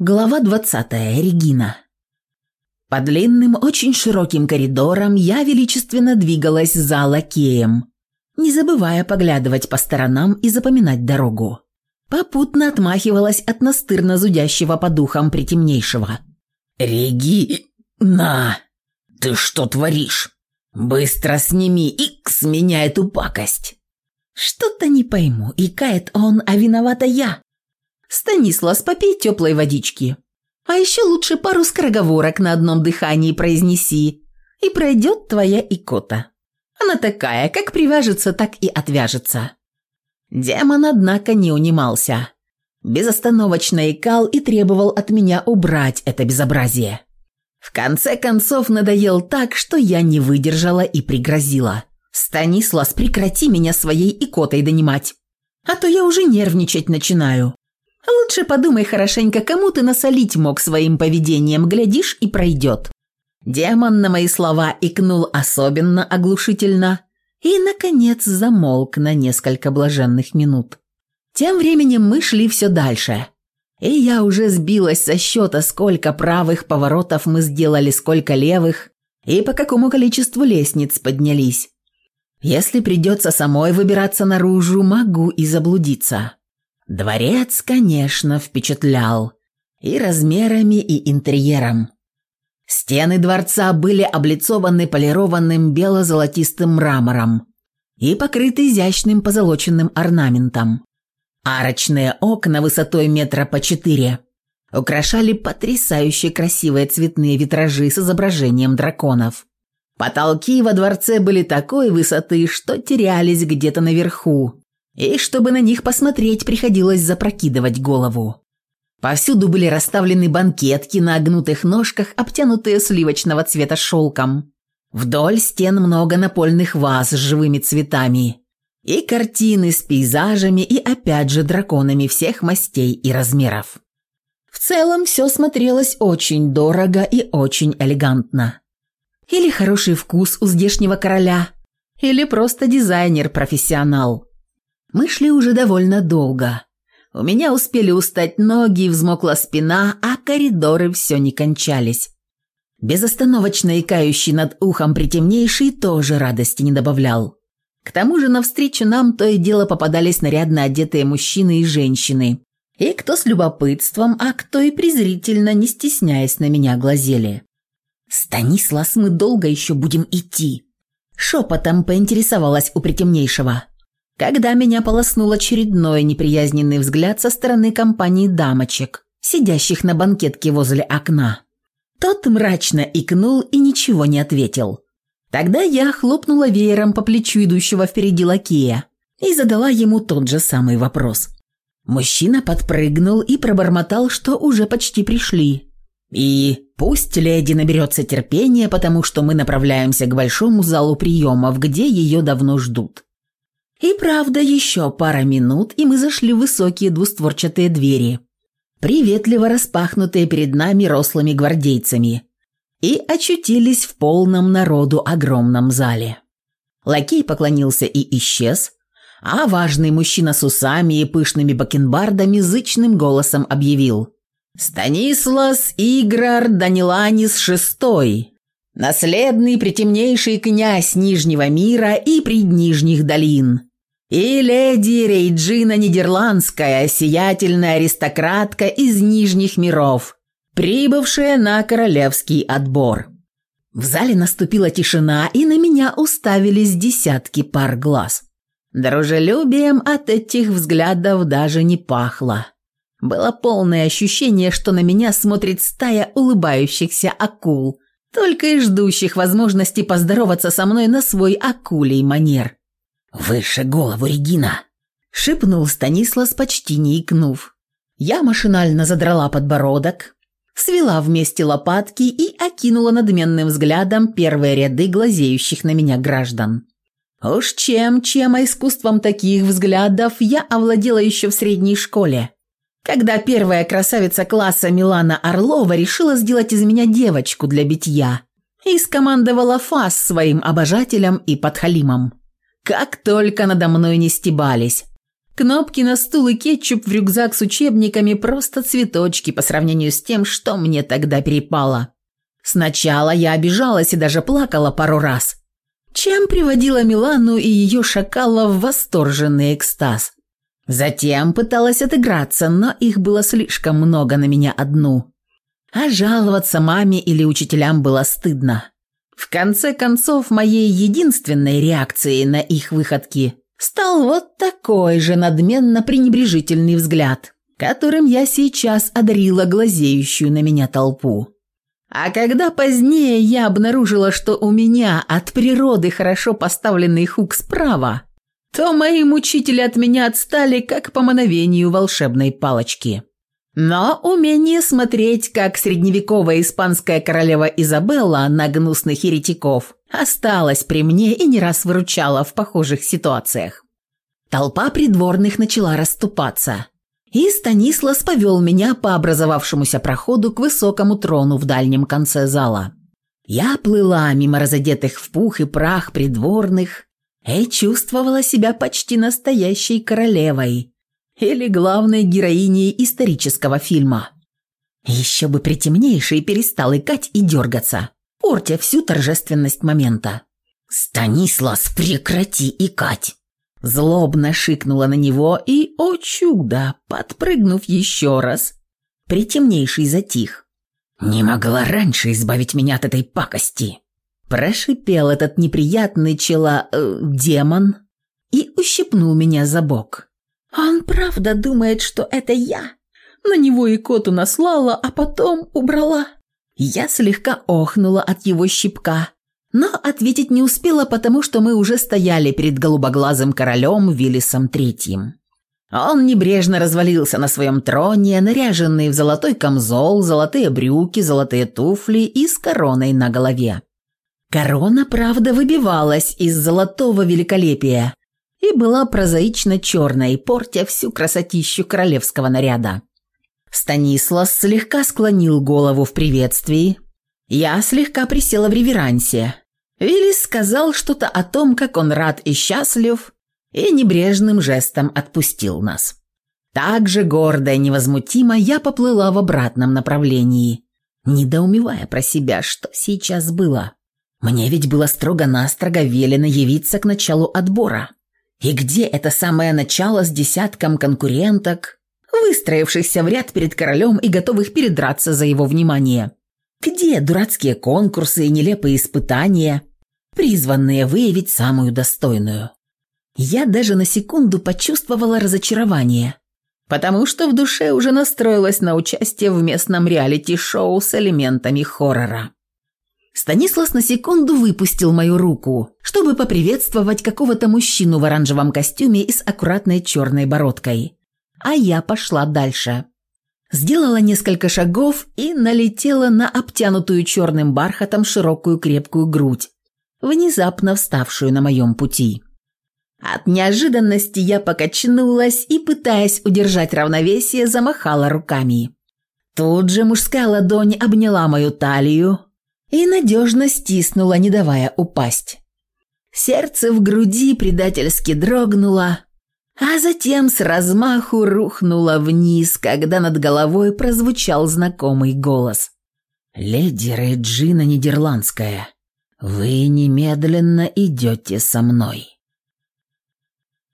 Глава 20. Регина. По длинным, очень широким коридорам я величественно двигалась за лакеем, не забывая поглядывать по сторонам и запоминать дорогу. Попутно отмахивалась от настырно зудящего по духам притемнейшего. Реги на, ты что творишь? Быстро сними икс меня эту пакость!» «Что-то не пойму, икает он, а виновата я!» Станислас, попей теплой водички. А еще лучше пару скороговорок на одном дыхании произнеси, и пройдет твоя икота. Она такая, как привяжется, так и отвяжется». Демон, однако, не унимался. Безостановочно икал и требовал от меня убрать это безобразие. В конце концов надоел так, что я не выдержала и пригрозила. «Станислас, прекрати меня своей икотой донимать, а то я уже нервничать начинаю. А лучше подумай хорошенько, кому ты насолить мог своим поведением, глядишь и пройдет». Демон на мои слова икнул особенно оглушительно и, наконец, замолк на несколько блаженных минут. Тем временем мы шли все дальше. И я уже сбилась со счета, сколько правых поворотов мы сделали, сколько левых, и по какому количеству лестниц поднялись. Если придется самой выбираться наружу, могу и заблудиться. Дворец, конечно, впечатлял и размерами, и интерьером. Стены дворца были облицованы полированным бело-золотистым мрамором и покрыты изящным позолоченным орнаментом. Арочные окна высотой метра по четыре украшали потрясающе красивые цветные витражи с изображением драконов. Потолки во дворце были такой высоты, что терялись где-то наверху, и чтобы на них посмотреть, приходилось запрокидывать голову. Повсюду были расставлены банкетки на огнутых ножках, обтянутые сливочного цвета шелком. Вдоль стен много напольных ваз с живыми цветами. И картины с пейзажами и опять же драконами всех мастей и размеров. В целом все смотрелось очень дорого и очень элегантно. Или хороший вкус у здешнего короля, или просто дизайнер-профессионал. Мы шли уже довольно долго. У меня успели устать ноги, взмокла спина, а коридоры все не кончались. Безостановочно икающий над ухом притемнейший тоже радости не добавлял. К тому же навстречу нам то и дело попадались нарядно одетые мужчины и женщины. И кто с любопытством, а кто и презрительно, не стесняясь на меня, глазели. «Станислас, мы долго еще будем идти?» Шепотом поинтересовалась у притемнейшего когда меня полоснул очередной неприязненный взгляд со стороны компании дамочек, сидящих на банкетке возле окна. Тот мрачно икнул и ничего не ответил. Тогда я хлопнула веером по плечу идущего впереди лакея и задала ему тот же самый вопрос. Мужчина подпрыгнул и пробормотал, что уже почти пришли. «И пусть леди наберется терпения, потому что мы направляемся к большому залу приемов, где ее давно ждут. И правда, еще пара минут, и мы зашли в высокие двустворчатые двери, приветливо распахнутые перед нами рослыми гвардейцами, и очутились в полном народу огромном зале. Лакей поклонился и исчез, а важный мужчина с усами и пышными бакенбардами зычным голосом объявил «Станислас Играр Даниланис шестой!» наследный притемнейший князь Нижнего мира и преднижних долин. И леди Рейджина Нидерландская, сиятельная аристократка из Нижних миров, прибывшая на королевский отбор. В зале наступила тишина, и на меня уставились десятки пар глаз. Дружелюбием от этих взглядов даже не пахло. Было полное ощущение, что на меня смотрит стая улыбающихся акул – только и ждущих возможности поздороваться со мной на свой акулей манер. «Выше голову, Регина!» – шепнул Станислав, почти не икнув. Я машинально задрала подбородок, свела вместе лопатки и окинула надменным взглядом первые ряды глазеющих на меня граждан. Уж чем-чем, а искусством таких взглядов я овладела еще в средней школе, когда первая красавица класса Милана Орлова решила сделать из меня девочку для битья и скомандовала фас своим обожателям и подхалимам. Как только надо мной не стебались. Кнопки на стул и кетчуп в рюкзак с учебниками – просто цветочки по сравнению с тем, что мне тогда перепало. Сначала я обижалась и даже плакала пару раз, чем приводила Милану и ее шакала в восторженный экстаз. Затем пыталась отыграться, но их было слишком много на меня одну. А жаловаться маме или учителям было стыдно. В конце концов, моей единственной реакцией на их выходки стал вот такой же надменно-пренебрежительный взгляд, которым я сейчас одарила глазеющую на меня толпу. А когда позднее я обнаружила, что у меня от природы хорошо поставленный хук справа, то мои мучители от меня отстали, как по мановению волшебной палочки. Но умение смотреть, как средневековая испанская королева Изабелла на гнусных еретиков осталось при мне и не раз выручало в похожих ситуациях. Толпа придворных начала расступаться, и Станислас повел меня по образовавшемуся проходу к высокому трону в дальнем конце зала. Я плыла мимо разодетых в пух и прах придворных, и чувствовала себя почти настоящей королевой или главной героиней исторического фильма. Еще бы притемнейший перестал икать и дергаться, портя всю торжественность момента. «Станислас, прекрати икать!» Злобно шикнула на него и, о чудо, подпрыгнув еще раз, притемнейший затих. «Не могла раньше избавить меня от этой пакости!» Прошипел этот неприятный чела... Э, демон и ущипнул меня за бок. А «Он правда думает, что это я?» На него и коту наслала, а потом убрала. Я слегка охнула от его щипка, но ответить не успела, потому что мы уже стояли перед голубоглазым королем Виллисом Третьим. Он небрежно развалился на своем троне, наряженный в золотой камзол, золотые брюки, золотые туфли и с короной на голове. Корона, правда, выбивалась из золотого великолепия и была прозаично черной, портя всю красотищу королевского наряда. Станислав слегка склонил голову в приветствии. Я слегка присела в реверансе. Виллис сказал что-то о том, как он рад и счастлив, и небрежным жестом отпустил нас. Также и невозмутимо, я поплыла в обратном направлении, недоумевая про себя, что сейчас было. Мне ведь было строго-настрого велено явиться к началу отбора. И где это самое начало с десятком конкуренток, выстроившихся в ряд перед королем и готовых передраться за его внимание? Где дурацкие конкурсы и нелепые испытания, призванные выявить самую достойную? Я даже на секунду почувствовала разочарование, потому что в душе уже настроилась на участие в местном реалити-шоу с элементами хоррора. Станислав на секунду выпустил мою руку, чтобы поприветствовать какого-то мужчину в оранжевом костюме и с аккуратной черной бородкой. А я пошла дальше. Сделала несколько шагов и налетела на обтянутую черным бархатом широкую крепкую грудь, внезапно вставшую на моем пути. От неожиданности я покачнулась и, пытаясь удержать равновесие, замахала руками. Тут же мужская ладонь обняла мою талию, и надежно стиснула, не давая упасть. Сердце в груди предательски дрогнуло, а затем с размаху рухнуло вниз, когда над головой прозвучал знакомый голос. «Леди Реджина Нидерландская, вы немедленно идете со мной».